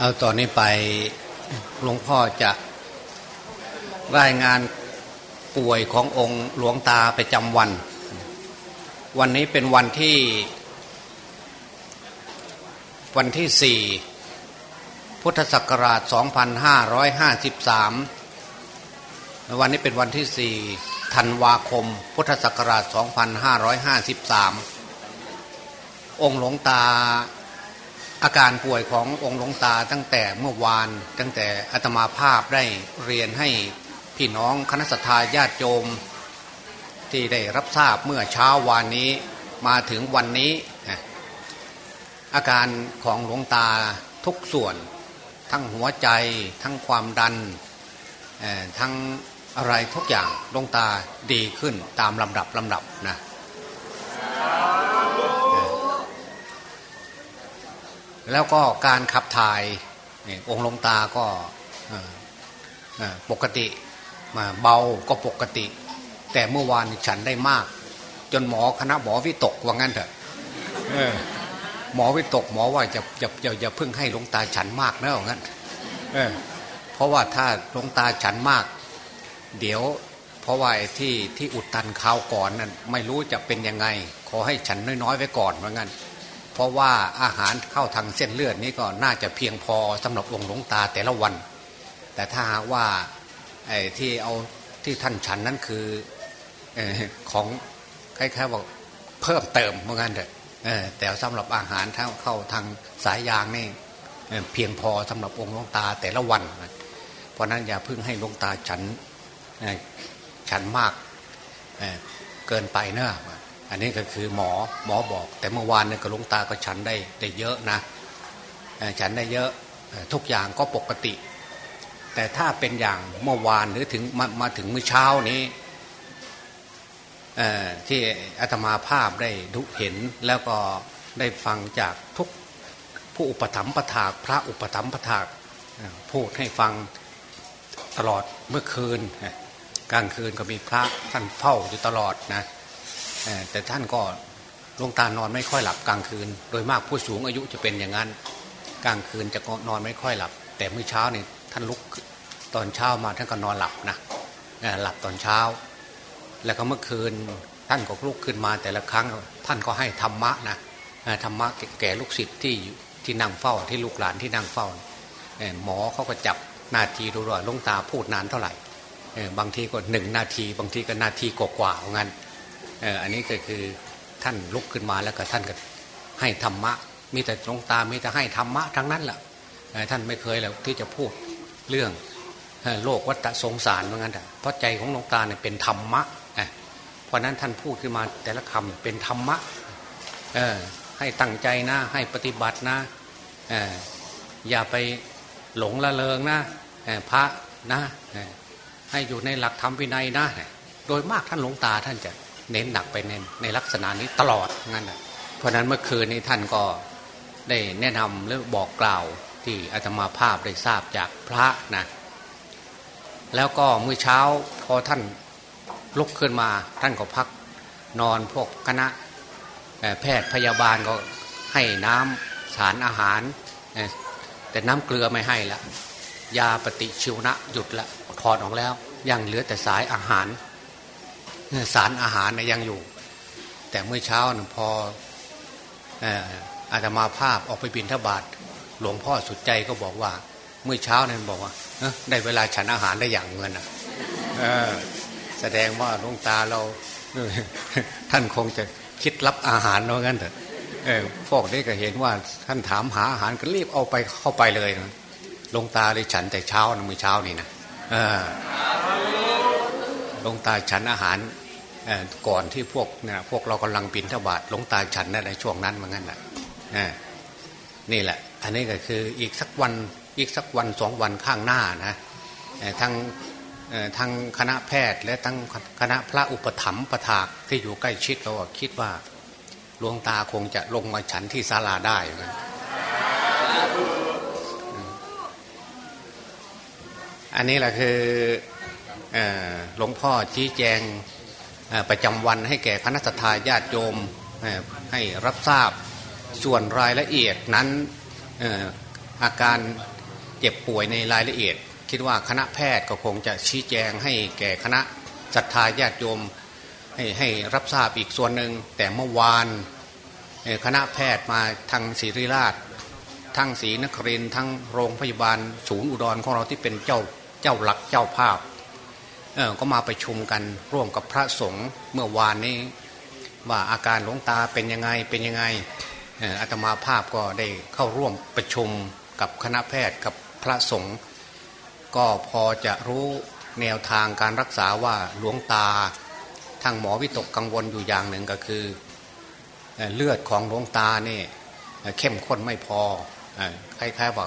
เอาตอนนี้ไปหลวงพ่อจะรายงานป่วยขององค์หลวงตาไปจำวัน วันนี้เป็นวันที่ วันที่สี่พุทธศักราช 2553 วันนี้เป็นวันที่สี่ธันวาคม พุทธศักราช 2553 องค์หลวงตา อาการป่วยขององค์หลวงตาตั้งแต่เมื่อวาน ตั้งแต่อาตมาภาพได้เรียนให้พี่น้องคณะสัตยาญาติโยมที่ได้รับทราบเมื่อเช้าวานนี้มาถึงวันนี้ อาการของหลวงตาทุกส่วน ทั้งหัวใจ ทั้งความดันทั้งอะไรทุกอย่างหลวงตาดีขึ้นตามลำดับลำดับนะ แล้วก็การขับถ่ายองค์ลงตาก็ปกติเบาก็ปกติ แต่เมื่อวานฉันได้มาก จนหมอคณะหมอวิตกว่างั้นเถอะหมอวิตกหมอว่าจะอย่าอย่าอย่าเพิ่งให้ลงตาฉันมากนะว่างั้นเพราะว่าถ้าลงตาฉันมาก เดี๋ยวเพราะว่าที่ที่อุดตันข้าวก่อนนั้นไม่รู้จะเป็นยังไง ขอให้ฉันน้อยๆไว้ก่อนว่างั้น เพราะว่าอาหารเข้าทางเส้นเลือดนี้ก็น่าจะเพียงพอสำหรับองค์หลวงตาแต่ละวัน แต่ถ้าว่าไอ้ที่เอาที่ท่านฉันนั้นคืออของคล้ายๆว่าเพิ่มเติมเหมือนกันเถอะแต่สำหรับอาหารถ้าเข้าทางสายยางนี่เพียงพอสำหรับองค์หลวงตาแต่ละวัน เพราะนั้นอย่าเพิ่งให้หลวงตาฉันฉันมากเกินไปเนอะ อันนี้ก็คือหมอหมอบอก แต่เมื่อวานเนี่ยกระลุงตาก็ฉันได้ได้เยอะนะฉันได้เยอะทุกอย่างก็ปกติ แต่ถ้าเป็นอย่างเมื่อวานหรือถึงมามาถึงเมื้อเช้านี้ที่อาตมาภาพได้ดูเห็นแล้วก็ได้ฟังจากทุกผู้อุปถัมภ์ประถากพระอุปถัมภ์ประถากพูดให้ฟังตลอดเมื่อคืนกลางคืนก็มีพระท่านเฝ้าอยู่ตลอดนะ แต่ท่านก็ลงตานอนไม่ค่อยหลับกลางคืน โดยมากผู้สูงอายุจะเป็นอย่างนั้น กลางคืนจะนอนไม่ค่อยหลับ แต่เมื่อเช้านี่ท่านลุกตอนเช้ามาท่านก็นอนหลับนะหลับตอนเช้า แล้วก็เมื่อคืนท่านก็ลุกขึ้นมาแต่ละครั้งท่านก็ให้ธรรมะนะธรรมะแก่ลูกศิษย์ที่ที่นั่งเฝ้าที่ลูกหลานที่นั่งเฝ้าหมอเขาก็จับนาทีดูว่าลงตาพูดนานเท่าไหร่บางทีก็หนึ่งนาที บางทีก็นาทีกว่าๆงั้น เอออันนี้ก็คือท่านลุกขึ้นมาแล้วก็ท่านก็ให้ธรรมะ มีแต่ลงตามีแต่ให้ธรรมะทั้งนั้นแหละท่านไม่เคยแล้วที่จะพูดเรื่องโลกวัฏสงสารเหมือนกันเพราะใจของหลวงตาเนี่ยเป็นธรรมะเพราะนั้นท่านพูดขึ้นมาแต่ละคำเป็นธรรมะให้ตั้งใจนะให้ปฏิบัตินะอย่าไปหลงละเลงนะพระนะให้อยู่ในหลักธรรมวินัยนะ โดยมากท่านหลวงตาท่านจะ เน้นหนักไปในในลักษณะนี้ตลอดงั้นเพราะนั้นเมื่อคืนนี้ท่านก็ได้แนะนำหรือบอกกล่าวที่อาตมาภาพได้ทราบจากพระนะแล้วก็เมื่อเช้าพอท่านลุกขึ้นมาท่านก็พักนอนพวกคณะแพทย์พยาบาลก็ให้น้ำสารอาหาร แต่น้ำเกลือไม่ให้ละยาปฏิชีวนะหยุดละถอดออกแล้ว ยังเหลือแต่สายอาหาร สารอาหารนะยังอยู่ แต่เมื่อเช้านะพออาตมาภาพออกไปบินทบาทหลวงพ่อสุดใจก็บอกว่า เมื่อเช้านั้นบอกว่าได้เวลาฉันอาหารได้อย่างเงินอะแสดงว่าหลวงตาเราท่านคงจะคิดรับอาหารเนาะงั้นเถอะพวกนี้ก็เห็นว่าท่านถามหาอาหารก็รีบเอาไปเข้าไปเลยนะหลวงตาเลยฉันแต่เช้านะมื่อเช้านี่นะลงตาฉันอาหาร ก่อนที่พวกเนี่ยพวกเรากำลังปินทบาทลงตาฉันในช่วงนั้นเหมือนกันนะนี่แหละ อันนี้ก็คืออีกสักวันอีกสักวันสองวันข้างหน้านะทั้งทั้งคณะแพทย์ และทั้งคณะพระอุปถัมภ์ประถากที่อยู่ใกล้ชิดเราคิดว่าหลวงตาคงจะลงมาฉันที่ศาลาได้นะอันนี้แหละคือหลวงพ่อชี้แจง ประจำวันให้แก่คณะทาญาติโยมให้รับทราบส่วนรายละเอียดนั้นอาการเจ็บป่วยในรายละเอียด คิดว่าคณะแพทย์ก็คงจะชี้แจงให้แก่คณะศรัทธาญาติโยมให้ให้รับทราบอีกส่วนหนึ่งแต่เมื่อวานคณะแพทย์มาทางศรีราช ทั้งศรีนครินทั้งโรงพยาบาลศูนย์อุดรของเราที่เป็นเจ้าเจ้าหลักเจ้าภาพ ก็มาไปชุมกันร่วมกับพระสงฆ์เมื่อวานนี้ ว่าอาการหลวงตาเป็นยังไงเป็นยังไงอาตมาภาพก็ได้เข้าร่วมประชุมกับคณะแพทย์กับพระสงฆ์ก็พอจะรู้แนวทางการรักษาว่าหลวงตาทางหมอวิตกกังวลอยู่อย่างหนึ่งก็คือ เลือดของหลวงตาเนี่ยเข้มข้นไม่พอคล้ายๆว่า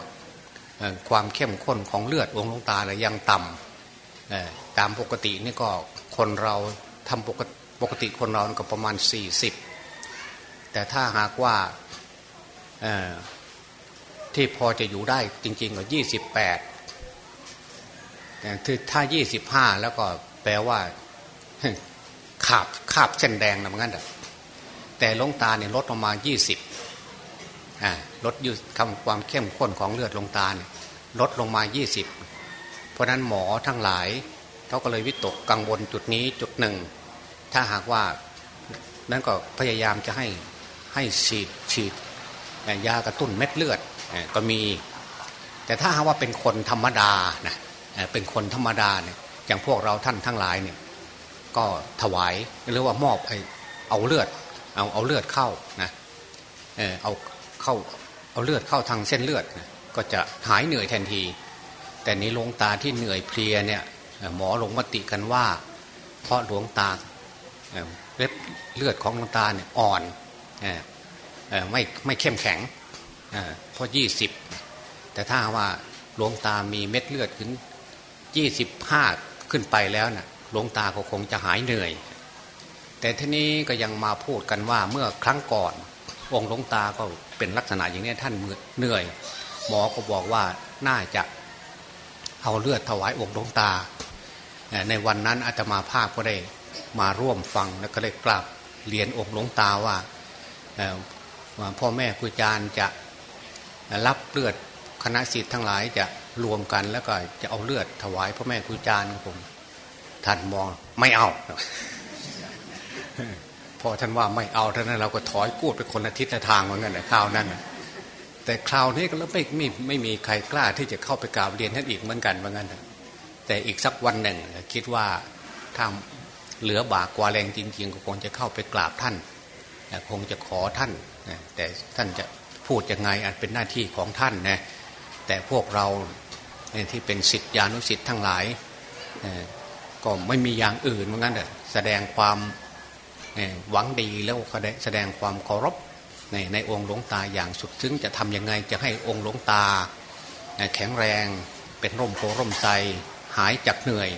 ความเข้มข้นของเลือดองค์หลวงตาเลยยังต่ำ ตามปกตินี่ก็คนเราทำปกติปกติคนเราก็ประมาณ 40 แต่ถ้าหากว่าที่พอจะอยู่ได้จริง ๆ ก็ 28คือถ้า 25 แล้วก็แปลว่าขาบขาบเช่นแดงนะงั้นแต่ลงตาเนี่ยลดลงมา 20ลดยุคำความเข้มข้นของเลือดลงตาเนี่ยลดลงมา 20 เพราะนั้นหมอทั้งหลาย เขาก็เลยวิตกกังวลจุดนี้จุดหนึ่ง ถ้าหากว่านั้นก็พยายามจะให้ให้ฉีดฉีดยากระตุ้นเม็ดเลือดก็มี แต่ถ้าหากว่าเป็นคนธรรมดานะเป็นคนธรรมดาเนี่ยอย่างพวกเราท่านทั้งหลายเนี่ยก็ถวายหรือว่ามอบไอเอาเลือดเอาเอาเลือดเข้านะเอาเข้าเอาเลือดเข้าทางเส้นเลือดก็จะหายเหนื่อยทันที แต่นี้ลงตาที่เหนื่อยเพลียเนี่ย หมอลงมติกันว่า เพราะหลวงตาเล็บเลือดของหลวงตาเนี่ยอ่อนไม่ไม่เข้มแข็งเพราะยี่สิบแต่ถ้าว่าหลวงตามีเม็ดเลือดขึ้นยี่สิบห้าขึ้นไปแล้วนะ่ะหลวงตาก็คงจะหายเหนื่อย แต่ทีนี้ก็ยังมาพูดกันว่าเมื่อครั้งก่อน องค์หลวงตาก็เป็นลักษณะอย่างนี้ท่านเหนื่อย หมอก็บอกว่าน่าจะเอาเลือดถวายองค์หลวงตา ในวันนั้นอาตมาภาพก็ได้มาร่วมฟังแล้วก็เลยกราบเรียนองค์หลวงตาว่าพ่อแม่ครูอาจารย์จะรับเลือดคณะสิทธิ์ทั้งหลายจะรวมกันแล้วก็จะเอาเลือดถวายพ่อแม่ครูอาจารย์ผมท่านมองไม่เอาพอท่านว่าไม่เอาท่านนั้นเราก็ถอยกูดไปคนละทิศละทางเหมือนกันแต่คราวนั้นแต่คราวนี้ก็แล้วไม่ไม่ไม่มีใครกล้าที่จะเข้าไปกราบเรียนท่านอีกเหมือนกันเหมือนกัน แต่อีกสักวันหนึ่ง คิดว่าถ้าเหลือบากกว่าแรงจริงๆก็คงจะเข้าไปกราบท่านคงจะขอท่าน แต่ท่านจะพูดยังไงอาจเป็นหน้าที่ของท่านนะแต่พวกเราที่เป็นสิทธิานุสิทธิ์ทั้งหลายก็ไม่มีอย่างอื่นเหมือนกันแสดงความหวังดีแล้วแสดงความเคารพในในองค์หลวงตาอย่างสุดซึ้งจะทำยังไงจะให้องค์หลวงตาแข็งแรงเป็นร่มโพร่มใจ หายจากเหนื่อย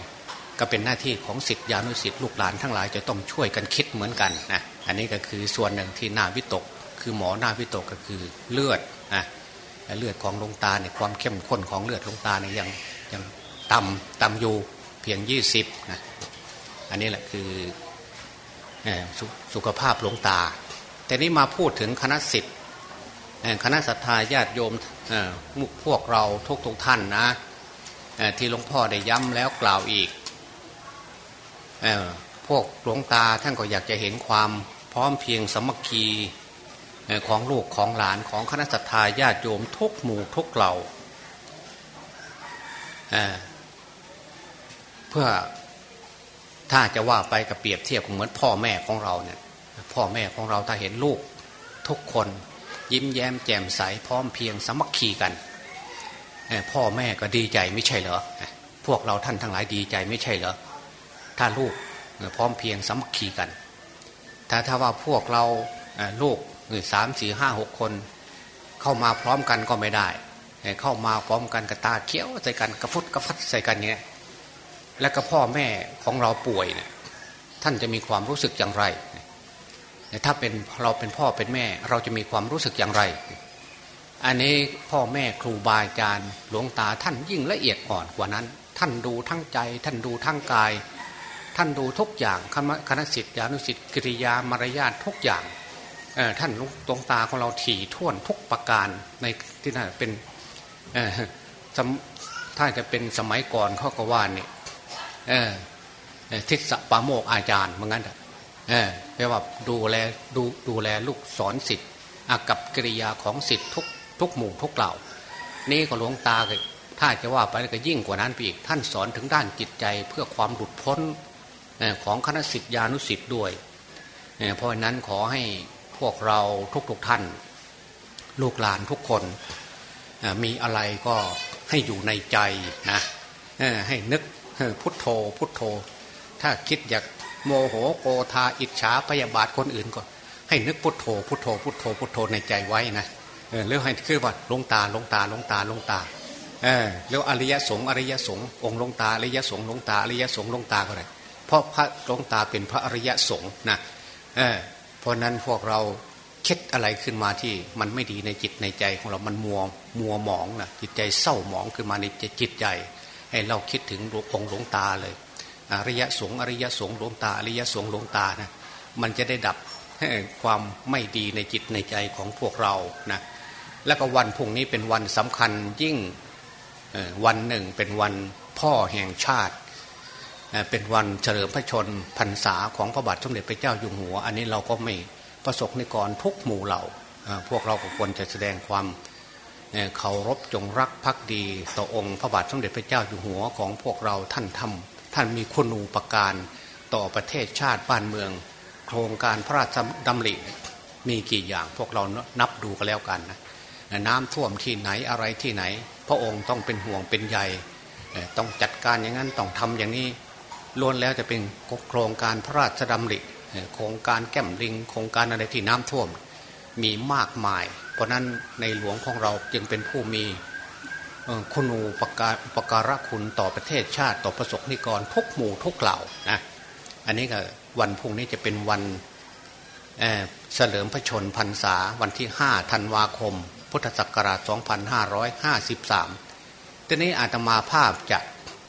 ก็เป็นหน้าที่ของสิทธิานุสิทธิ์ลูกหลานทั้งหลายจะต้องช่วยกันคิดเหมือนกันนะอันนี้ก็คือส่วนหนึ่งที่หน่าวิตก คือหมอหน้าวิตกก็คือเลือดนะเลือดของลงตาเนี่ยความเข้มข้นของเลือดลงตาเนี่ยยังยังต่ำต่ำอยู่เพียงยี่สิบนะอันนี้แหละคือสสุขภาพหลวงตา แต่นี้มาพูดถึงคณะสิทธิ์คณะศรัทธาญาติโยมพวกเราทุกทุกท่านนะ ที่หลวงพ่อได้ย้ำแล้วกล่าวอีกพวกหลวงตาท่านก็อยากจะเห็นความพร้อมเพียงสมัคคีของลูกของหลานของคณะสัตยาญาติโยมทุกหมู่ทุกเหล่าเพื่อถ้าจะว่าไปกับเปรียบเทียบเหมือนพ่อแม่ของเราเนี่ยพ่อแม่ของเราถ้าเห็นลูกทุกคน ยิ้มแย้มแจ่มใสพร้อมเพียงสมัคคีกัน พ่อแม่ก็ดีใจไม่ใช่เหรอพวกเราท่านทั้งหลายดีใจไม่ใช่เหรอถ้าลูกพร้อมเพียงสมัคคีกัน ถ้าถ้าว่าพวกเราลูกสามสี่ห้าหกคน เข้ามาพร้อมกันก็ไม่ได้ เข้ามาพร้อมกันกระตาเขี้ยวใส่กันกระฟุดกระฟัดใส่กันเนี้ยและก็พ่อแม่ของเราป่วยเนี่ยท่านจะมีความรู้สึกอย่างไรถ้าเป็นเราเป็นพ่อเป็นแม่ เราจะมีความรู้สึกอย่างไร อันนี้พ่อแม่ครูบาอาจารย์หลวงตาท่านยิ่งละเอียดอ่อนกว่านั้น ท่านดูทั้งใจ ท่านดูทั้งกาย ท่านดูทุกอย่างคณะสิทธิานุสิทธิกิริยามารยาททุกอย่างท่านดวงตาของเราถี่ท่วนทุกประการในที่นั่นเป็นถ้าจะเป็นสมัยก่อนเขาก็ว่าเนี่ยทิศปาโมกอาจารย์เหมือนกันเออแปลว่าดูแลดูดูแลลูกสอนสิทธิ์อากับกิริยาของสิทธิ์ทุก ทุกหมู่ทุกเหล่า นี่ก็หลวงตาถ้าจะว่าไปก็ยิ่งกว่านั้นไปอีก ท่านสอนถึงด้านจิตใจเพื่อความหลุดพ้นของคณะสิทธิานุสิทธิ์ด้วย เพราะนั้นขอให้พวกเราทุกๆทท่าน ลูกหลานทุกคน มีอะไรก็ให้อยู่ในใจนะให้นึกพุทโธพุทโธ ถ้าคิดอยากโมโหโกธาอิจฉาพยาบาทคนอื่นก็ให้นึกพุทโธพุทโธพุทโธพุทโธในใจไว้นะ เออแล้วให้คือว่าลงตาลงตาลงตาลงตาเออแล้วอริยสงฆ์อริยสงฆ์องค์ลงตาอริยสงฆ์ลงตาอริยสงฆ์ลงตาก็ได้เพราะพระลงตาเป็นพระอริยสงฆ์นะเออเพราะนั้นพวกเราคิดอะไรขึ้นมาที่มันไม่ดีในจิตในใจของเรา มันมัวมัวหมองนะจิตใจเศร้าหมองขึ้นมาในจิตใจ ให้เราคิดถึงองค์หลวงตาเลยอริยสงฆ์อริยสงฆ์หลวงตาอริยสงฆ์หลวงตานะมันจะได้ดับความไม่ดีในจิตในใจของพวกเรานะ แล้วก็วันพุ่งนี้เป็นวันสำคัญยิ่งวันหนึ่งเป็นวันพ่อแห่งชาติ เป็นวันเฉลิมพระชนพรรษาของพระบาทสมเด็จพระเจ้าอยู่หัว อันนี้เราก็ไม่ประสบในกรทุกหมู่เหล่า พวกเราก็ควรจะแสดงความเคารพจงรักภักดีต่อองค์พระบาทสมเด็จพระเจ้าอยู่หัวของพวกเราท่านทำท่านมีคุณูปการต่อประเทศชาติบ้านเมือง โครงการพระราชดำริมีกี่อย่างพวกเรานับดูกันแล้วกันนะ น้ำท่วมที่ไหนอะไรที่ไหน พระองค์ต้องเป็นห่วงเป็นใยต้องจัดการอย่างนั้นต้องทำอย่างนี้ล้วนแล้วจะเป็นโครงการพระราชดำริโครงการแก้มลิงโครงการอะไรที่น้ำท่วมมีมากมาย เพราะนั้นในหลวงของเราจึงเป็นผู้มีคุณูปการปการะคุณต่อประเทศชาติต่อประสบนิกรทุกหมู่ทุกเหล่านะอันนี้ก็วันพุ่งนี้จะเป็นวันเฉลิมพระชนพรรษาวันที่5ธันวาคม พุทธศักราช 2553 ทีนี้อาตมาภาพจะ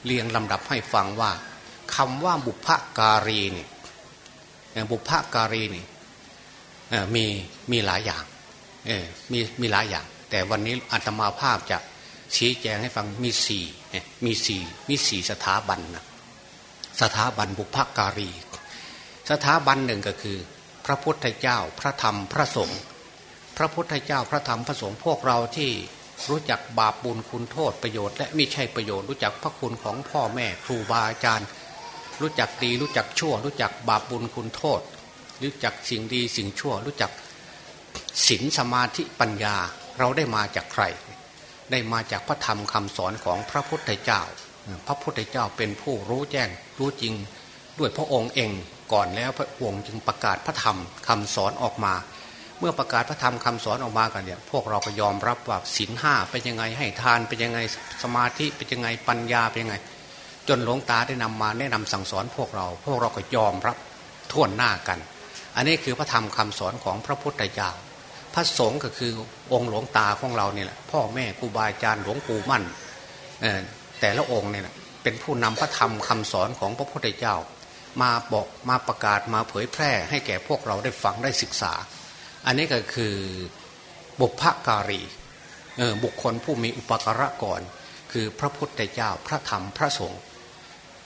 เรียงลำดับให้ฟังว่าคำว่าบุพการีนี่บุพการีนี่มีมีหลายอย่างมีมีหลายอย่าง แต่วันนี้อาตมาภาพจะชี้แจงให้ฟังมีสี่มีสี่มีสี่สถาบันนะสถาบันบุพการี สถาบันหนึ่งก็คือ พระพุทธเจ้าพระธรรมพระสงฆ์ พระพุทธเจ้าพระธรรมพระสงฆ์พวกเราที่รู้จักบาปบุญคุณโทษประโยชน์และไม่ใช่ประโยชน์รู้จักพระคุณของพ่อแม่ครูบาอาจารย์ รู้จักดีรู้จักชั่ว รู้จักบาปบุญคุณโทษ รู้จักสิ่งดีสิ่งชั่ว รู้จักศีลสมาธิปัญญาเราได้มาจากใคร ได้มาจากพระธรรมคำสอนของพระพุทธเจ้า พระพุทธเจ้าเป็นผู้รู้แจ้งรู้จริงด้วยพระองค์เองก่อนแล้วพระองค์จึงประกาศพระธรรมคำสอนออกมา มื่อประกาศพระธรรมคำสอนออกมากันเนี่ยพวกเราก็ยอมรับว่าศีลห้าเป็นยังไงให้ทานเป็นยังไงสมาธิเป็นยังไงปัญญาเป็นยังไง จนหลวงตาได้นำมาแนะนำสั่งสอนพวกเรา พวกเราก็ยอมรับท่วนหน้ากัน อันนี้คือพระธรรมคำสอนของพระพุทธเจ้าพระสงฆ์ก็คือองค์หลวงตาของเราเนี่ยแหละพ่อแม่ครูบาอาจารย์หลวงปู่มั่นแต่ละองค์เนี่ยเป็นผู้นำพระธรรมคำสอนของพระพุทธเจ้า มาบอกมาประกาศมาเผยแพร่ให้แก่พวกเราได้ฟังได้ศึกษา อันนี้ก็คือบุพการีบุคคลผู้มีอุปการะก่อน คือพระพุทธเจ้าพระธรรมพระสงฆ์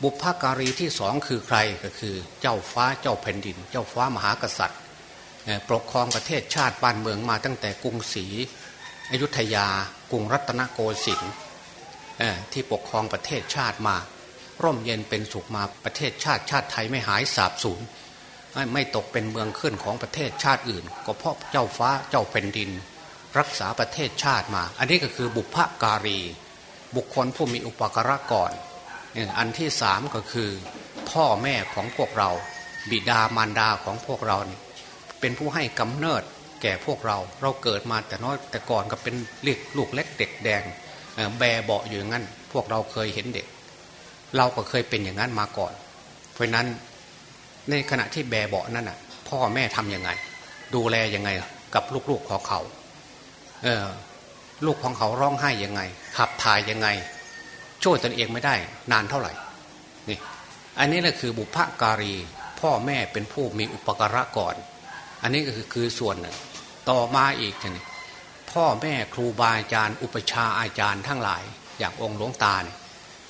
บุพการีที่สองคือใครก็คือเจ้าฟ้าเจ้าแผ่นดิน เจ้าฟ้ามหากษัตริย์ ปกครองประเทศชาติบ้านเมืองมาตั้งแต่กรุงศรีอยุธยากรุงรัตนโกสินทร์ที่ปกครองประเทศชาติมา ร่มเย็นเป็นสุขมาประเทศชาติชาติไทยไม่หายสาบสูญ ไม่ตกเป็นเมืองขึ้นของประเทศชาติอื่น ก็เพราะเจ้าฟ้าเจ้าแผ่นดิน รักษาประเทศชาติมา อันนี้ก็คือบุพการี บุคคลผู้มีอุปการะก่อน อันที่สามก็คือพ่อแม่ของพวกเรา บิดามารดาของพวกเรานี่เป็นผู้ให้กำเนิดแก่พวกเราเราเกิดมาแต่น้อยแต่ก่อนก็เป็นเล็กลูกเล็กเด็กแดงแบเบาอยู่อย่างนั้น พวกเราเคยเห็นเด็ก เราก็เคยเป็นอย่างนั้นมาก่อน เพราะนั้น ในขณะที่แบเบาะนั้นอะ พ่อแม่ทํำยังไง ดูแลยังไงกับลูกๆของเขาเออลูกของเขาร้องไห้ยังไง ขับถ่ายยังไง ช่วยตนเองไม่ได้ นานเท่าไหร่นี่อันนี้แหละคือบุพการี พ่อแม่เป็นผู้มีอุปการะก่อน อันนี้ก็คือคือส่วนหนึ่งต่อมาอีกทีนี้พพ่อแม่ครูบาอาจารย์ อุปชาอาจารย์ทั้งหลาย อย่างองค์หลวงตาเนี่ย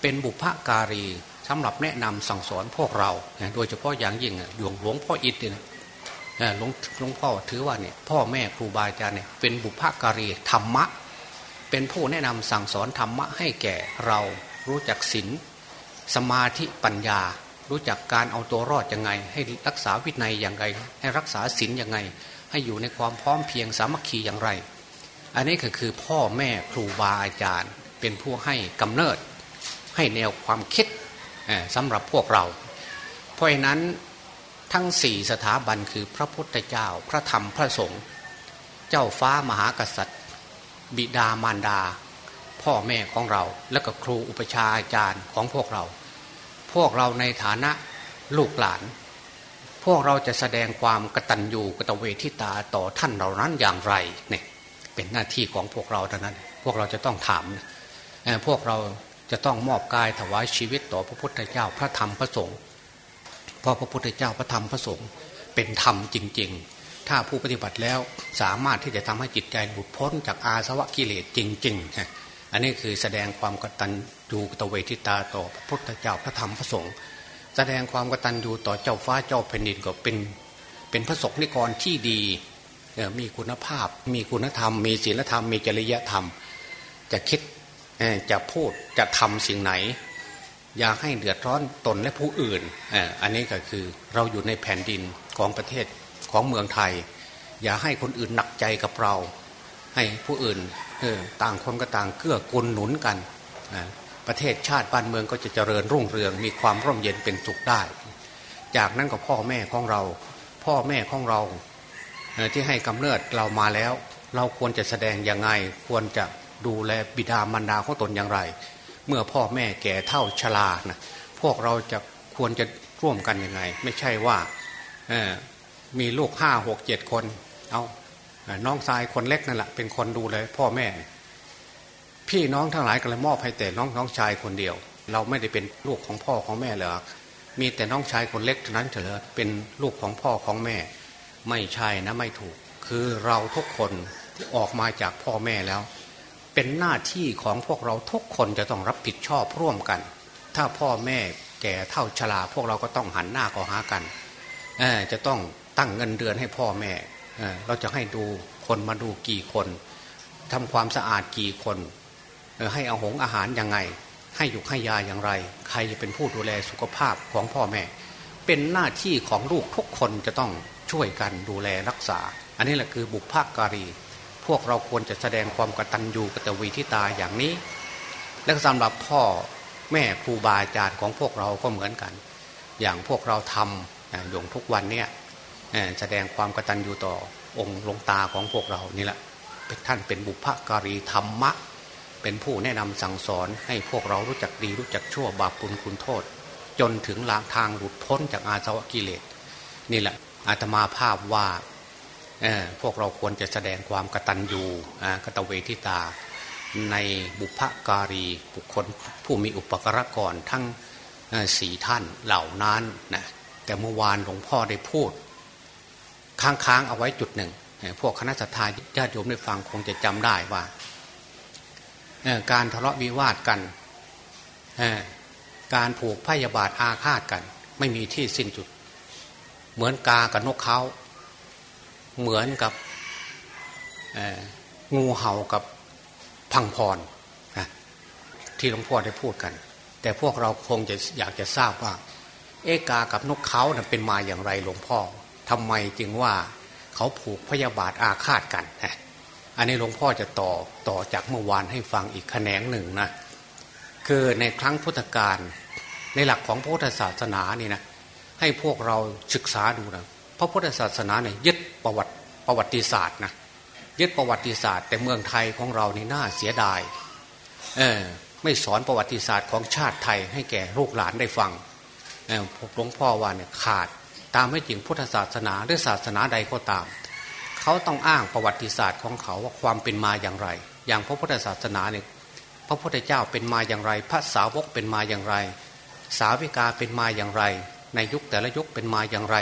เป็นบุพการี สำหรับแนะนำสั่งสอนพวกเรา โดยเฉพาะอย่างยิ่งหลวงหลวงพ่ออิฐเนี่ยหลวงหลวงพ่อถือว่าเนี่ยพ่อแม่ครูบาอาจารย์เนี่ยเป็นบุพการีธรรมะ เป็นผู้แนะนำสั่งสอนธรรมะให้แก่เรารู้จักศีลสมาธิปัญญา รู้จักการเอาตัวรอดยังไง ให้รักษาวินัยอย่างไรให้รักษาศีลอยังไง ให้อยู่ในความพร้อมเพียงสามัคคีอย่างไร อันนี้ก็คือพ่อแม่ครูบาอาจารย์ เป็นผู้ให้กำเนิด ให้แนวความคิด สำหรับพวกเรา เพราะนั้นทั้งสี่สถาบันคือพระพุทธเจ้า พระธรรมพระสงฆ์เจ้าฟ้ามหากษัตริย์ บิดามารดา พ่อแม่ของเรา และก็ครูอุปชาอาจารย์ของพวกเรา พวกเราในฐานะลูกหลาน พวกเราจะแสดงความกตัญญูกตเวทิตาต่อท่านเหล่านั้นอย่างไรเนี่ยเป็นหน้าที่ของพวกเราเท่านั้น พวกเราจะต้องถามพวกเรา จะต้องมอบกายถวายชีวิตต่อพระพุทธเจ้าพระธรรมพระสงฆ์เพราะพระพุทธเจ้าพระธรรมพระสงฆ์เป็นธรรมจริง ๆ ถ้าผู้ปฏิบัติแล้วสามารถที่จะทำให้จิตใจหลุดพ้นจากอาสวะกิเลสจริงๆ อันนี้คือแสดงความกตัญญูกตเวทิตาต่อพระพุทธเจ้าพระธรรมพระสงฆ์แสดงความกตัญญูต่อเจ้าฟ้าเจ้าแผ่นดินก็เป็นเป็นพระสงฆ์นิกรที่ดีมีคุณภาพ มีคุณธรรม มีศีลธรรม มีจริยธรรม จะคิด จะพูดจะทำสิ่งไหน อย่าให้เดือดร้อนตนและผู้อื่น อันนี้ก็คือเราอยู่ในแผ่นดินของประเทศของเมืองไทย อย่าให้คนอื่นหนักใจกับเรา ให้ผู้อื่นต่างคนก็ต่างเกื้อกูลหนุนกันประเทศชาติบ้านเมืองก็จะเจริญรุ่งเรืองมีความร่มเย็นเป็นสุขได้ จากนั้นก็พ่อแม่ของเรา พ่อแม่ของเราที่ให้กำเนิดเรามาแล้ว เราควรจะแสดงยังไงควรจะ ดูแลบิดามารดาของตนอย่างไร เมื่อพ่อแม่แก่เท่าชรานะพวกเราจะควรจะร่วมกันยังไง ไม่ใช่ว่ามีลูกห้าหกเจ็ดคน เอาน้องชายคนเล็กนั่นแหละเป็นคนดูแลพ่อแม่ พี่น้องทั้งหลายก็เลยมอบให้แต่น้องน้องชายคนเดียว เราไม่ได้เป็นลูกของพ่อของแม่เลยมีแต่น้องชายคนเล็กเท่านั้นเฉลยเป็นลูกของพ่อของแม่ ไม่ใช่นะไม่ถูก คือเราทุกคนออกมาจากพ่อแม่แล้ว เป็นหน้าที่ของพวกเราทุกคนจะต้องรับผิดชอบร่วมกัน ถ้าพ่อแม่แก่เท่าชราพวกเราก็ต้องหันหน้าก็หากันจะต้องตั้งเงินเดือนให้พ่อแม่เราจะให้ดูคนมาดูกี่คนทำความสะอาดกี่คนให้อาหงอาหารยังไง ให้อยู่ให้ยาอย่างไร ใครจะเป็นผู้ดูแลสุขภาพของพ่อแม่ เป็นหน้าที่ของลูกทุกคนจะต้องช่วยกันดูแลรักษา อันนี้แหละคือบุพการี พวกเราควรจะแสดงความกตัญญูกตวีทิตาอย่างนี้ และสำหรับพ่อแม่ครูบาอาจารย์ของพวกเราก็เหมือนกัน อย่างพวกเราทำอย่างทุกวันเนี่ยแสดงความกตัญญูต่อองค์ลงตาของพวกเรานี่แหละท่านเป็นบุพการีธรรมะ เป็นผู้แนะนำสั่งสอนให้พวกเรารู้จักดีรู้จักชั่วบาปปุลคุณโทษ จนถึงลางทางหลุดพ้นจากอาสวะกิเลสนี่แหละอาตมาภาพว่า พวกเราควรจะแสดงความกตัญญูกตเวทิตา ในบุพการีบุคคลผู้มีอุปกรณ์ก่อนทั้งสี่ท่านเหล่านั้นนะแต่เมื่อวานหลวงพ่อได้พูด ค้างๆเอาไว้จุดหนึ่ง พวกคณะสัตยาญาติโยมได้ฟังคงจะจำได้ว่า การทะเลาะวิวาทกัน การผูกพยาบาทอาฆาตกัน ไม่มีที่สิ้นจุด เหมือนกากับนกเขา เหมือนกับงูเห่ากับพังพรที่หลวงพ่อได้พูดกัน แต่พวกเราคงจะอยากจะทราบว่า เอกากับนกเขานะเป็นมาอย่างไรหลวงพ่อทำไมจึงว่าเขาผูกพยาบาทอาฆาตกันนะอันนี้หลวงพ่อจะต่อต่อจากเมื่อวานให้ฟังอีกแขนงหนึ่งนะคือในครั้งพุทธกาลในหลักของพุทธศาสนานี่นะให้พวกเราศึกษาดูนะ พระพุทธศาสนาเนี่ยยึดประวัติประวัติศาสตร์นะยึดประวัติศาสตร์ แต่เมืองไทยของเรานี่น่าเสียดายเออไม่สอนประวัติศาสตร์ของชาติไทยให้แก่ลูกหลานได้ฟังเออหลวงพ่อว่าเนี่ยขาดตามให้จริงพุทธศาสนาหรือศาสนาใดก็ตาม เขาต้องอ้างประวัติศาสตร์ของเขาว่าความเป็นมาอย่างไร อย่างพระพุทธศาสนาเนี่ยพระพุทธเจ้าเป็นมาอย่างไร พระสาวกเป็นมาอย่างไร สาวิกาเป็นมาอย่างไร ในยุคแต่ละยุคเป็นมาอย่างไร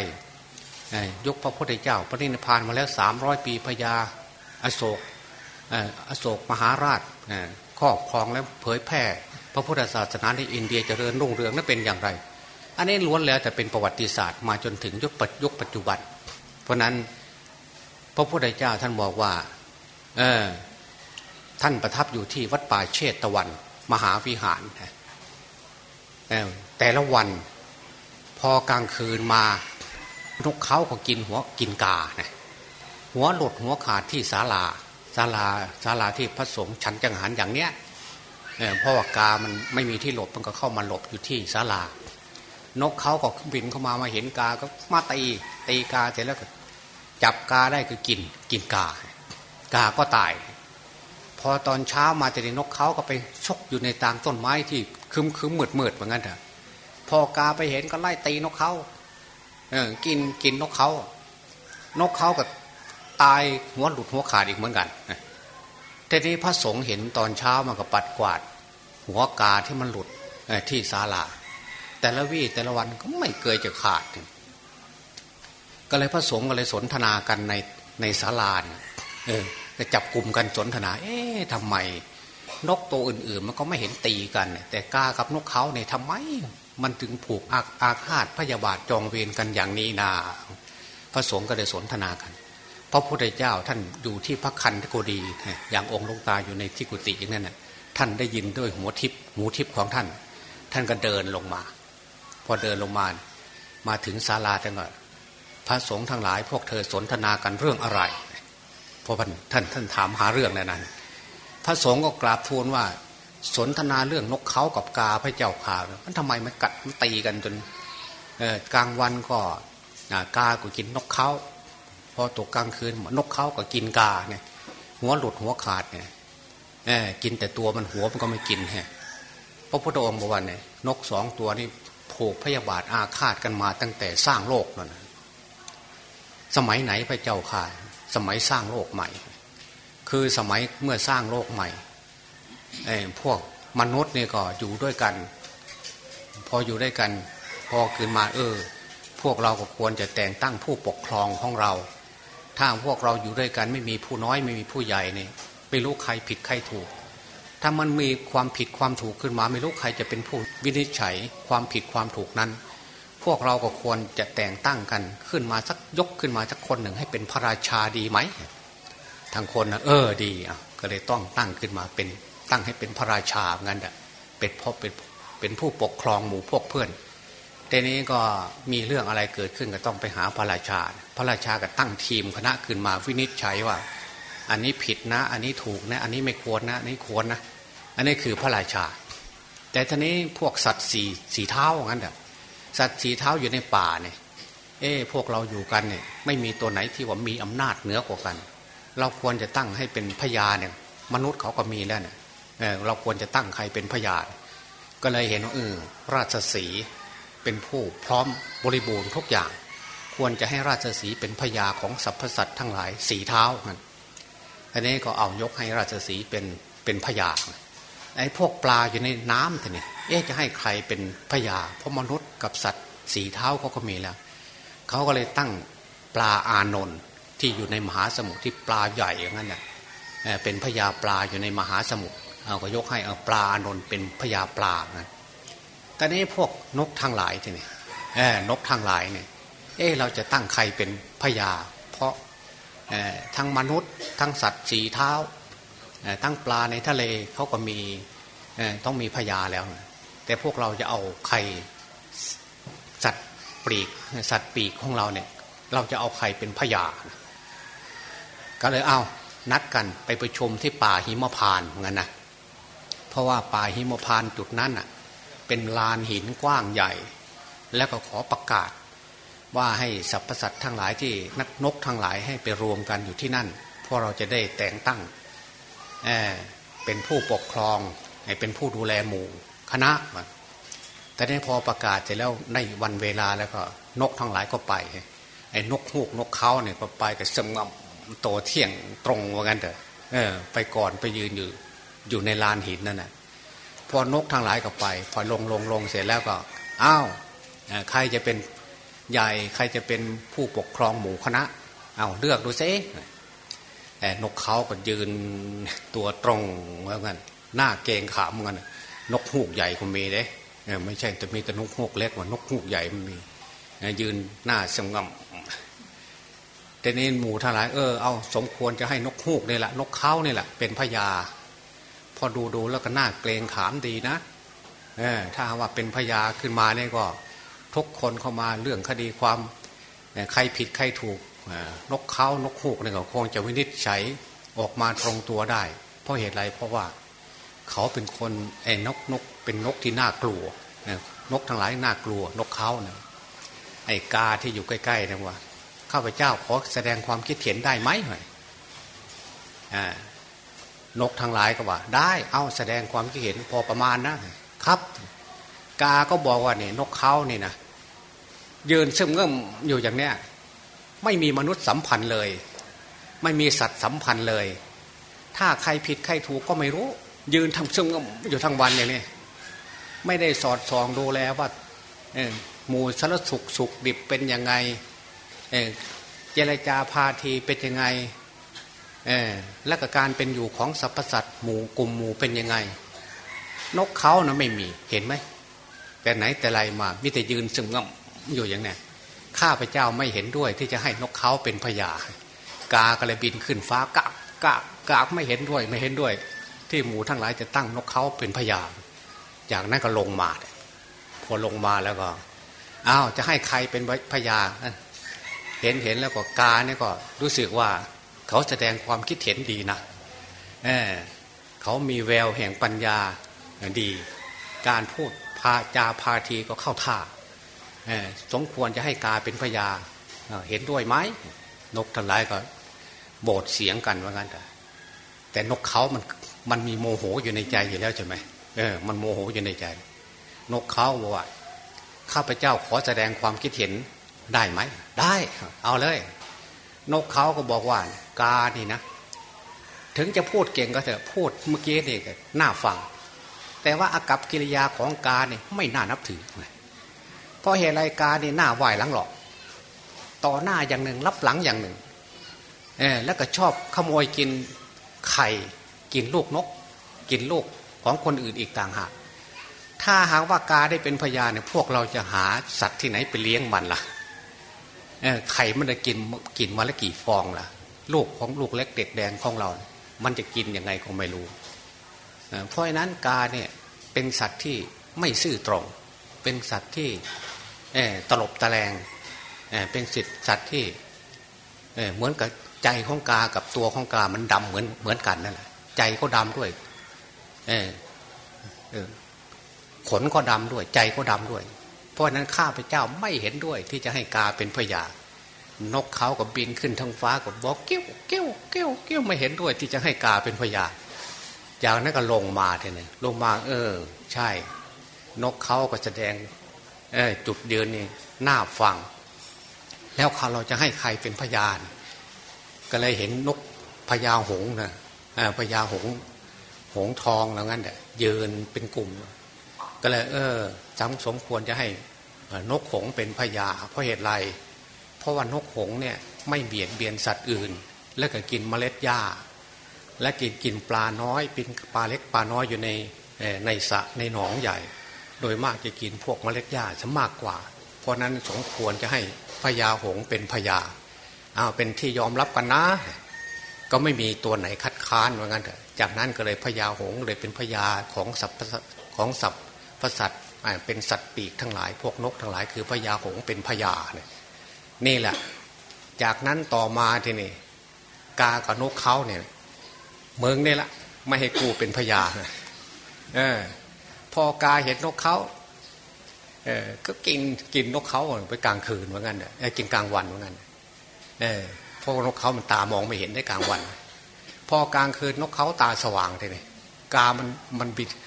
ยกพระพุทธเจ้า พระนิพพานมาแล้วสามร้อยปีพญาอโศกอโศกมหาราชครอบครองและเผยแพร่พระพุทธศาสนาในอินเดียจเจริญรุ่งเรืองนั้นเป็นอย่างไร อันนี้ล้วนแล้วแต่เป็นประวัติศาสตร์มาจนถึงยุคปัจยุคปัจจุบัน เพราะนั้นพระพุทธเจ้าท่านบอกว่าเออท่านประทับอยู่ที่วัดป่าเชตตะวัน มหาวิหารแต่ละวันพอกลางคืนมา นกเขาก็กินหัวกินกานะหัวหลุดหัวขาดที่ศาลาศาลาศาลาที่พระสงฆ์ฉันจังหันอย่างเนี้ยเพราะว่ากามันไม่มีที่หลบมันก็เข้ามาหลบอยู่ที่ศาลา นกเขาก็บินเข้ามามาเห็นกาก็มาตีตีกาเสร็จแล้วก็จับกาได้คือกินกินกา กาก็ตาย พอตอนเช้ามาจะได้นกเขาก็ไปชกอยู่ในตางต้นไม้ที่คึมคึมมืดมืดเหมือนกันเถอะพอกาไปเห็นก็ไล่ตีนกเขา เออกินกินนกเขา นกเขากับตายหัวหลุดหัวขาดอีกเหมือนกันทีนี้พระสงฆ์เห็นตอนเช้ามันก็ปัดกวาด หัวกาที่มันหลุดที่ศาลา แต่ละวี่แต่ละวันก็ไม่เกยจะขาด ก็เลยพระสงฆ์ก็เลยสนทนากันในในศาลาเนี่ยเออจะจับกลุ่มกันสนทนา เอ๊ะทำไม นกตัวอื่น ๆ มันก็ไม่เห็นตีกัน แต่กากับนกเขาเนี่ยทำไม มันถึงผูกอาอาฆาตพยาบาทจองเวรกันอย่างนี้นาพระสงฆ์ก็เลยสนทนากันพระพุทธเจ้าท่านอยู่ที่พระคันธโกดีอย่างองค์ลงตาอยู่ในที่กุฏิอย่างนั้นนะท่านได้ยินด้วยหัวทิพหูทิพของท่าน ท่านก็เดินลงมา พอเดินลงมา มาถึงศาลาท่านก็พระสงฆ์ทั้งหลาย พวกเธอสนทนากันเรื่องอะไรพราะท่านท่านถามหาเรื่องนั้นพระสงฆ์ก็กราบทูลว่า สนทนาเรื่องนกเขากับกาพระเจ้าข่าวมันทำไมมันกัดมันตีกันจนกลางวันก็กาก็กินนกเขาพอตกกลางคืนนกเขาก็กินกาเนี่ย หัวหลุดหัวขาดเนี่ยกินแต่ตัวมันหัวมันก็ไม่กินฮะพระพุทธองค์บอกว่าเนี่ยนกสองตัวนี้ผูกพยาบาทอาฆาตกันมาตั้งแต่สร้างโลกนั่นสมัยไหนพระเจ้าข่าสมัยสร้างโลกใหม่ คือสมัยเมื่อสร้างโลกใหม่ พวกมนุษย์เนี่ยก็อยู่ด้วยกัน พออยู่ด้วยกัน พอคืนมาเออ พวกเราก็ควรจะแต่งตั้งผู้ปกครองของเรา ถ้าพวกเราอยู่ด้วยกันไม่มีผู้น้อยไม่มีผู้ใหญ่เนี่ยไม่รู้ใครผิดใครถูก ถ้ามันมีความผิดความถูกขึ้นมา ไม่รู้ใครจะเป็นผู้วินิจฉัยความผิดความถูกนั้น พวกเราก็ควรจะแต่งตั้งกันขึ้นมาสักยกขึ้นมาสักคนหนึ่งให้เป็นพระราชาดีไหมทางคนนะเออดีอะก็เลยต้องตั้งขึ้นมาเป็น ตั้งให้เป็นพระราชางั้นแหะเป็นพ่อเป็นเป็นผู้ปกครองหมู่พวกเพื่อนแต่นี้ก็มีเรื่องอะไรเกิดขึ้นก็ต้องไปหาพระราชา พระราชาก็ตั้งทีมคณะขึ้นมาวินิจฉัยว่า อันนี้ผิดนะ อันนี้ถูกนะ อันนี้ไม่ควรนะ อันนี้ควรนะ อันนี้คือพระราชา แต่ทีนี้พวกสัตว์สีสีเท้างั้นแหะสัตว์สีเท้าอยู่ในป่าเนี่ยเอ้พวกเราอยู่กันเนี่ยไม่มีตัวไหนที่ว่ามีอำนาจเหนือกว่ากัน เราควรจะตั้งให้เป็นพญาเนี่ยมนุษย์เขาก็มีแล้วเนี่ย เราควรจะตั้งใครเป็นพยานก็เลยเห็นว่าเออราชสีเป็นผู้พร้อมบริบูรณ์ทุกอย่าง ควรจะให้ราชสีเป็นพญาของสรรพสัตว์ทั้งหลายสีเท้านันอันนี้ก็เอายกให้ราชสีเป็นเป็นพญาไอ้พวกปลาอยู่ในน้ำท่านี่เอ๊จะให้ใครเป็นพญาเพราะมนุษย์กับสัตว์สีเท้าเขาก็มีแล้วเขาก็เลยตั้งปลาอานนท์ที่อยู่ในมหาสมุทรที่ปลาใหญ่อย่างนั้นเน่ยเป็นพญาปลาอยู่ในมหาสมุทร เอาก็ยกให้เอาปลาอนนเป็นพญาปลานะต่นี้พวกนกทั้งหลายทีนี่นกทั้งหลายเนี่ยเออเราจะตั้งใครเป็นพญาเพราะทั้งมนุษย์ ทั้งสัตว์สีเท้าทั้งปลาในทะเลเขาก็มีต้องมีพญาแล้วแต่พวกเราจะเอาใครสัตว์ปีกสัตว์ปีกของเราเนี่ยเราจะเอาใครเป็นพญาก็เลยเอานัดกันไปประชุมที่ป่าหิมพานเหมือนกันนะ เพราะว่าป่าหิมพานจุดนั้นอะเป็นลานหินกว้างใหญ่ แล้วก็ขอประกาศ ว่าให้สรรพสัตว์ทั้งหลายที่นักนกทั้งหลายให้ไปรวมกันอยู่ที่นั่นเพราะเราจะได้แต่งตั้งเเป็นผู้ปกครองให้เป็นผู้ดูแลหมู่คณะแต่นี้พอประกาศเสร็จแล้วในวันเวลาแล้วก็นกทั้งหลายก็ไปไอ้นกฮูกนกเขาเนี่ยก็ไปกับสมงบโตเที่ยงตรงว่างั้นเถอะเออไปก่อนไปยืนอยู่ อยู่ในลานหินนั่นนะพอนกทางหลายก็ไป พอลงลงลงเสร็จแล้วก็อ้าวใครจะเป็นใหญ่ใครจะเป็นผู้ปกครองหมู่คณะ เอาเลือกดูซิแต่นกเขาก็ยืนตัวตรงว่างั้นหน้าเกงขามกันนกฮูกใหญ่ก็มีเด้ไม่ใช่แต่มีแต่นกฮูกเล็กว่านกฮูกใหญ่มันมียืนหน้าสงบแต่นี้หมู่ทั้งหลายเออเอาสมควรจะให้นกฮูกนี่แหละนกเขานี่แหละเป็นพญา พอดูดูแล้วก็น่าเกรงขามดีนะเออถ้าว่าเป็นพญาขึ้นมาเนี่ยก็ทุกคนเข้ามาเรื่องคดีความใครผิดใครถูกนกเขานกฮูกเนี่ยก็คงจะวินิจฉัยออกมาตรงตัวได้ เพราะเหตุไรเพราะว่าเขาเป็นคนไอ้นกนกเป็นนกที่น่ากลัวนกทั้งหลายน่ากลัวนกเขาเนี่ยไอ้กาที่อยู่ใกล้ๆนะว่าข้าพเจ้าขอแสดงความคิดเห็นได้ไหมหน่อย นกทั้งหลายก็ว่า ได้เอาแสดงความคิดเห็นพอประมาณนะครับ กาก็บอกว่าเนี่ยนกเขานี่นะยืนซึมเงื่อมอยู่อย่างเนี้ยไม่มีมนุษย์สัมพันธ์เลย ไม่มีสัตว์สัมพันธ์เลย ถ้าใครผิดใครถูกก็ไม่รู้ ยืนทำซึมเงื่อมอยู่ทั้งวันอย่างนี้ไม่ได้สอดส่องดูแลว่าหมูสารสุกสุกดิบเป็นยังไงเจรจาพาทีเป็นยังไง และกการเป็นอยู่ของสรรพสัตว์หมู่กลุ่มหมู่เป็นยังไง นกเขานะไม่มีเห็นไหม แต่ไหนแต่ไรมามิแต่ยืนซึมง่ำอยู่อย่างนี้ข้าพเจ้าไม่เห็นด้วยที่จะให้นกเขาเป็นพญากากระเลยบินขึ้นฟ้ากะกะกกากไม่เห็นด้วยไม่เห็นด้วย ที่หมูทั้งหลายจะตั้งนกเขาเป็นพญาจากนั้นก็ลงมาพอลงมาแล้วก็อ้าวจะให้ใครเป็นพญาเห็นเห็นแล้วก็กาเนี่ยก็รู้สึกว่า เขาแสดงความคิดเห็นดีนะเเขามีแววแห่งปัญญาดี การพูดพาจาพาทีก็เข้าท่าสมควรจะให้กาเป็นพญาเห็นด้วยไหมนกทั้งหลายก็โบดเสียงกันว่างั้นแต่แต่นกเขามันมันมีโมโหอยู่ในใจอยู่แล้วใช่ไหมเออมันโมโหอยู่ในใจ นกเขาบอกว่าข้าพเจ้าขอแสดงความคิดเห็นได้ไหมได้ เอาเลย นกเขาก็บอกว่ากานี่นะ ถึงจะพูดเก่งก็เถอะพูดเมื่อกี้นี่น่าฟัง แต่ว่าอากับกิริยาของกาเนี่ยไม่น่านับถือเพราะเหตุไรกาเนี่ยหน้าไหวหลังหลอก ต่อหน้าอย่างหนึ่งรับหลังอย่างหนึ่งเออแล้วก็ชอบขโมยกินไข่กินลูกนก กินลูกของคนอื่นอีกต่างหากถ้าหากว่ากาได้เป็นพยานเนี่ยพวกเราจะหาสัตว์ที่ไหนไปเลี้ยงมันละ่ะ ไข่มันจะกินกินมาแล้วกี่ฟองล่ะลูกของลูกเล็กเด็กแดงของเรา มันจะกินยังไงก็ไม่รู้ เพราะฉะนั้นกาเนี่ยเป็นสัตว์ที่ไม่ซื่อตรง เป็นสัตว์ที่ตลบตะแลงเป็นสิทธิ์สัตว์ที่เหมือนกับใจของกากับตัวของกามันดำเหมือนเหมือนกันนั่นแหละใจก็ดำด้วยขนก็ดำด้วย ใจก็ดำด้วย เพราะนั้นข้าพเจ้าไม่เห็นด้วยที่จะให้กาเป็นพยานกเขาก็บินขึ้นท้องฟ้าก็บอกเกี้ยวเกี้ยวเกี้ยวเกี้ยวไม่เห็นด้วยที่จะให้กาเป็นพยาจากนั้นก็ลงมาทีนี้ลงมาเออ ใช่ นกเขาก็แสดงเออจุดยืนนี่หน้าฟัง แล้วเขาเราจะให้ใครเป็นพยาน ก็เลยเห็นนกพญาหงนะพญาหง หงทองแล้วงั้นเดี่ยยืนเป็นกลุ่ม ก็เลยเออจำสมควรจะให้นกหงเป็นพญาเพราะเหตุไร เพราะว่านกหงเนี่ยไม่เบียดเบียนสัตว์อื่น และก็กินเมล็ดหญ้า และกินกินปลาน้อยเป็นปลาเล็กปลาน้อยอยู่ในในสระในหนองใหญ่ โดยมากจะกินพวกเมล็ดหญ้าซะมากกว่า เพราะนั้นสมควรจะให้พญาหงเป็นพญาเอาเป็นที่ยอมรับกันนะ ก็ไม่มีตัวไหนคัดค้านว่างั้นเถอะจากนั้นก็เลยพญาหงเลยเป็นพญาของสัตว์ของสัต ว์สัตว์เป็นสัตว์ปีกทั้งหลาย พวกนกทั้งหลาย คือพญาหงเป็นพญาเนี่ยนี่แหละ จากนั้นต่อมาทีนี่กากับนกเขาเนี่ยเมืองนี่แหละไม่ให้กูเป็นพญาเออพอกาเห็นนกเขาเออก็กินกินนกเขาไปกลางคืนเหมือนกันเออกินกลางวันเหมือนกันเออพานกเขามันตามองไม่เห็นได้กลางวัน พอกลางคืนนกเขาตาสว่างทีนี่กามันมันบินเออ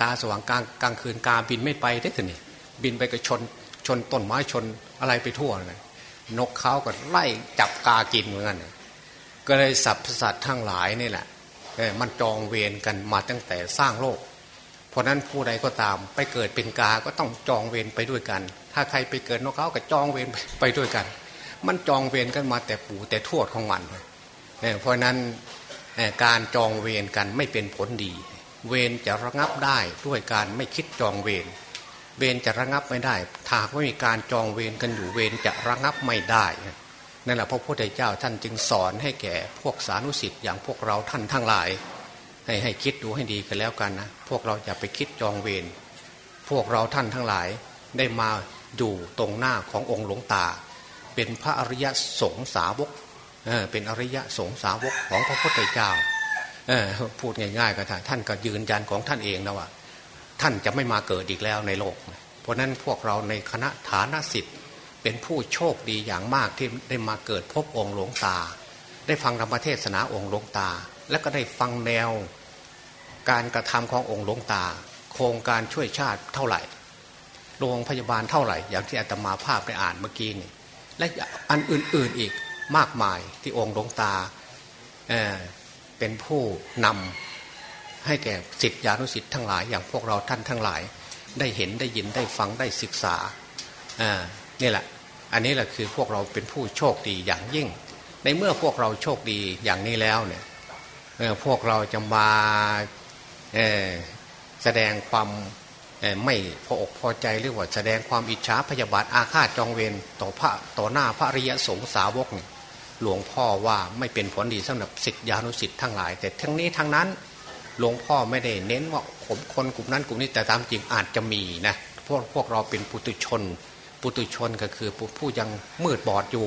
ตาสว่างกลางกลางคืนกาบินไม่ไปได้สินี่บินไปก็ชนชนต้นไม้ชนอะไรไปทั่วเลยนกเขาก็ไล่จับกากินเหมือนกันก็เลยสัตว์สัตว์ทั้งหลายนี่แหละมันจองเวรกันมาตั้งแต่สร้างโลก เพราะนั้นผู้ใดก็ตามไปเกิดเป็นกาก็ต้องจองเวรไปด้วยกัน ถ้าใครไปเกิดนกเขาก็จองเวรไปด้วยกัน มันจองเวรกันมาแต่ปู่แต่ทวดของมัน เพเพราะนั้นการจองเวรกันไม่เป็นผลดี เวรจะระงับได้ด้วยการไม่คิดจองเวรเวรจะระงับไม่ได้ถ้าไม่มีการจองเวรกันอยู่เวรจะระงับไม่ได้นั่นแหละพระพุทธเจ้าท่านจึงสอนให้แก่พวกสานุสิทธิ์อย่างพวกเราท่านทั้งหลาย ให้ให้คิดดูให้ดีกันแล้วกันนะพวกเราอย่าไปคิดจองเวรพวกเราท่านทั้งหลายได้มาอยู่ตรงหน้าขององค์หลวงตา เป็นพระอริยสงสาวกเเป็นอริยสงสาวกของพระพุทธเจ้า พูดง่ายๆก็ท่านท่านก็ยืนยันของท่านเองนะว่า ท่านจะไม่มาเกิดอีกแล้วในโลก เพราะนั้นพวกเราในคณะฐานสิทธิ์เป็นผู้โชคดีอย่างมากที่ได้มาเกิดพบองค์หลวงตา ได้ฟังธรรมเทศนาองค์หลวงตา และก็ได้ฟังแนว การกระทำขององค์หลวงตา โครงการช่วยชาติเท่าไหร่โรงพยาบาลเท่าไหร่ อย่างที่อาตมาภาพได้อ่านเมื่อกี้นี่และอันอื่นๆอีกมากมายที่องค์หลวงตา เป็นผู้นำให้แก่สิทธิานุสิทธิ์ทั้งหลาย อย่างพวกเราท่านทั้งหลาย ได้เห็นได้ยินได้ฟังได้ศึกษานี่แหละ อันนี้แหละคือพวกเราเป็นผู้โชคดีอย่างยิ่ง ในเมื่อพวกเราโชคดีอย่างนี้แล้วเนี่ยพวกเราจะมาแสดงความไม่พออกพอใจหรือว่าแสดงความอิจฉาพยาบาทอาฆาตจองเวรต่อพระต่อหน้าพระริยสงสาวกเนี่ย หลวงพ่อว่าไม่เป็นผลดีสำหรับสิทธิานุสิทธิ์ทั้งหลาย แต่ทั้งนี้ทั้งนั้นหลวงพ่อไม่ได้เน้นว่าผมคนกลุ่มนั้นกลุ่มนี้แต่ตามจริงอาจจะมีนะพวกพวกเราเป็นปุตุชน ปุตุชนก็คือผู้ยังมืดบอดอยู่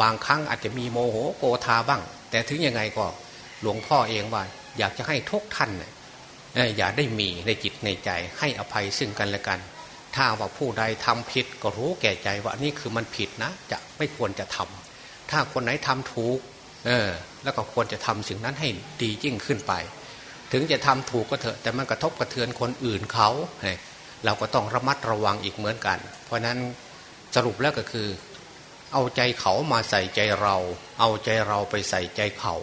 บางครั้งอาจจะมีโมโหโกธาบ้าง แต่ถึงยังไงก็หลวงพ่อเองว่า อยากจะให้ทุกท่านอย่าได้มีในจิตในใจ ให้อภัยซึ่งกันและกัน ถ้าว่าผู้ใดทำผิดก็รู้แก่ใจว่านี่คือมันผิดนะ จะไม่ควรจะทำ ถ้าคนไหนทำถูก เออ แล้วก็ควรจะทำสิ่งนั้นให้ดียิ่งขึ้นไป ถึงจะทำถูกก็เถอะ แต่มันกระทบกระเทือนคนอื่นเขาเราก็ต้องระมัดระวังอีกเหมือนกัน เพราะนั้นสรุปแล้วก็คือ เอาใจเขามาใส่ใจเรา เอาใจเราไปใส่ใจเขา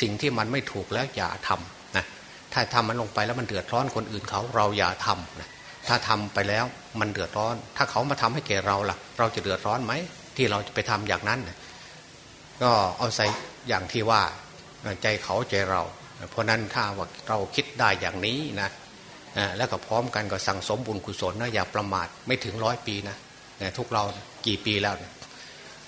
สิ่งที่มันไม่ถูกแล้วอย่าทำนะถ้าทำมันลงไปแล้วมันเดือดร้อนคนอื่นเขาเราอย่าทำนะถ้าทำไปแล้วมันเดือดร้อน ถ้าเขามาทำให้แก่เราล่ะ เราจะเดือดร้อนไหมที่เราจะไปทำอย่างนั้น ก็เอาใส่อย่างที่ว่าใจเขาใจเรา เพราะนั้นถ้าว่าเราคิดได้อย่างนี้นะแล้วก็พร้อมกันก็สั่งสมบุญกุศลนะอย่าประมาทไม่ถึงร้อยปีนะทุกเรากี่ปีแล้ว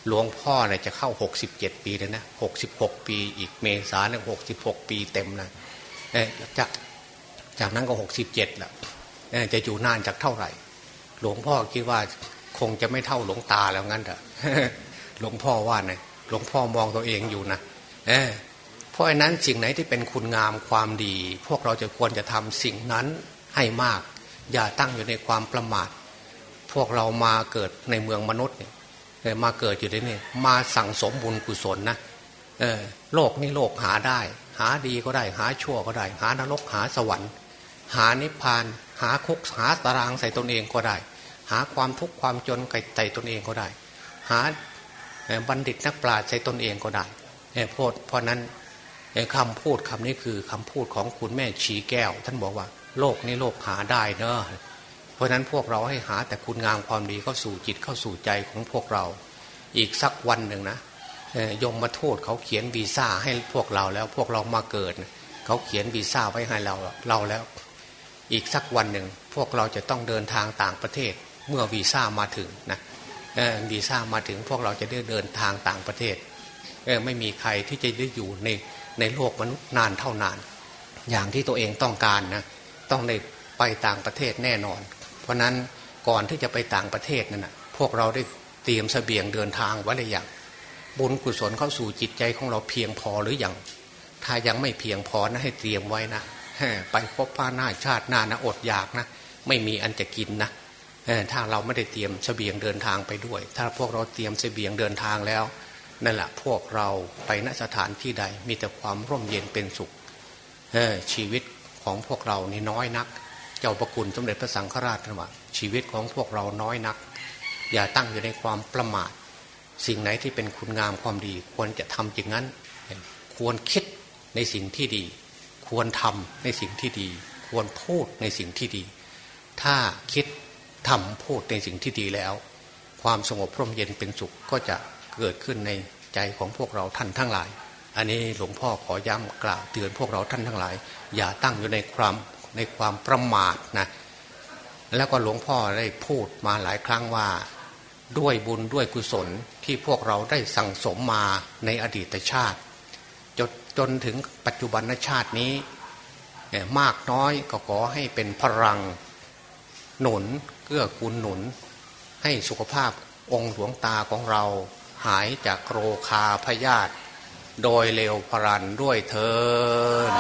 หลวงพ่อเนี่ยจะเข้าหกสิบเจ็ดปีเลยนะหกสิบหกปี อีกเมษาเนี่ยหกสิบหกปีเต็มนะจากจากนั้นก็หกสิบเจ็ดแหละจะอยู่นานจากเท่าไหร่ หลวงพ่อคิดว่าคงจะไม่เท่าหลวงตาแล้วงั้นเถอะหลวงพ่อว่าไง หลวงพ่อมองตัวเองอยู่นะเเพราะฉะนั้นสิ่งไหนที่เป็นคุณงามความดี พวกเราจะควรจะทำสิ่งนั้นให้มาก อย่าตั้งอยู่ในความประมาท พวกเรามาเกิดในเมืองมนุษย์เนี่ยมาเกิดอยู่ที่นี่มาสั่งสมบุญกุศลนะเออโลกนี้โลกหาได้ หาดีก็ได้ หาชั่วก็ได้ หานรกหาสวรรค์ หานิพพาน หาคุกหาตารางใส่ตนเองก็ได้ หาความทุกข์ความจนใส่ตนเองก็ได้ หา บัณฑิตนักปราชญ์ใส่ตนเองก็ได้เพราะเพราะนั้นคำพูดคำนี้คือคำพูดของคุณแม่ชีแก้ว ท่านบอกว่าโลกนี้โลกหาได้เนอะเพราะนั้นพวกเราให้หาแต่คุณงามความดีเข้าสู่จิตเข้าสู่ใจของพวกเรา อีกสักวันหนึ่งนะยมมาโทษเขาเขียนวีซ่าให้พวกเราแล้วพวกเรามาเกิด เขาเขียนวีซ่าไว้ให้เราเราแล้ว อีกสักวันหนึ่งพวกเราจะต้องเดินทางต่างประเทศเมื่อวีซ่ามาถึงนะ วีซ่ามาถึงพวกเราจะได้เดินทางต่างประเทศไม่มีใครที่จะได้อยู่ในในโลกมนุษย์นานเท่านาน อย่างที่ตัวเองต้องการนะต้องได้ไปต่างประเทศแน่นอน เพราะนั้นก่อนที่จะไปต่างประเทศนั่นนะพวกเราได้เตรียมสเสบียงเดินทางไว้หรือยังบุญกุศลเข้าสู่จิตใจของเราเพียงพอหรือยังถ้ายังไม่เพียงพอนะให้เตรียมไว้นะไปพบพาหน้าชาติหน้านะอดอยากนะ ไม่มีอันจะกินนะ ถ้าเราไม่ได้เตรียมสเสบียงเดินทางไปด้วย ถ้าพวกเราเตรียมสเสบียงเดินทางแล้วนั่นแหละพวกเราไปณสถานที่ใดมีแต่ความร่มเย็นเป็นสุขชีวิตของพวกเรานี่น้อยนัก เจ้าประคุณสมเด็จพระสังฆราชนะว่าชีวิตของพวกเราน้อยนัก อย่าตั้งอยู่ในความประมาท สิ่งไหนที่เป็นคุณงามความดี ควรจะทำอย่างนั้น ควรคิดในสิ่งที่ดี ควรทำในสิ่งที่ดี ควรพูดในสิ่งที่ดี ถ้าคิด ทำพูดในสิ่งที่ดีแล้ว ความสงบพร่มเย็นเป็นสุขก็จะเกิดขึ้นในใจของพวกเราท่านทั้งหลาย อันนี้หลวงพ่อขอย้ำกล่าวเตือนพวกเราท่านทั้งหลาย อย่าตั้งอยู่ในความในความประมาทนะแล้วก็หลวงพ่อได้พูดมาหลายครั้งว่าด้วยบุญด้วยกุศลที่พวกเราได้สั่งสมมาในอดีตชาติ จนจนถึงปัจจุบันชาตินี้มากน้อยก็ขอให้เป็นพลังหนุน เกื้อกูลหนุน ให้สุขภาพองค์หลวงตาของเราหายจากโรคาพยาธิโดยเร็วพรันด้วยเทิน